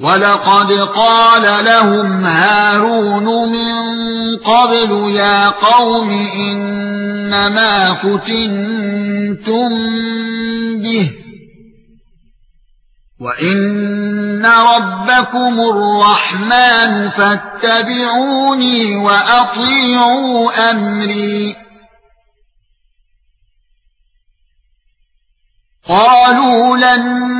وَلَقَدْ قَالَ لَهُمْ هَارُونُ مِنْ قَبْلُ يَا قَوْمِ إِنَّمَا فُتِنْتُمْ بِهِ وَإِنَّ رَبَّكُمُ الرَّحْمَنُ فَاتَّبِعُونِي وَأَطِيعُوا أَمْرِي قالوا لن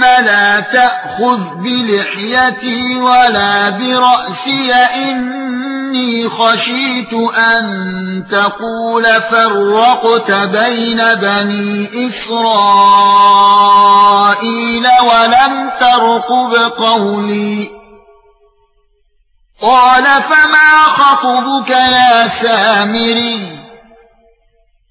لا تأخذ بلحيتي ولا برأسي. إني خشيت أن تقول فرقت بين بني إسرائيل ولم ترقب قولي. قال فما خطبك يا سامري؟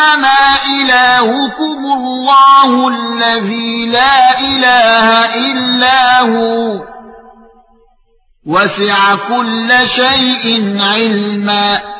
إنما إلهكم الله الذي لا إله إلا هو. وسع كل شيء علما.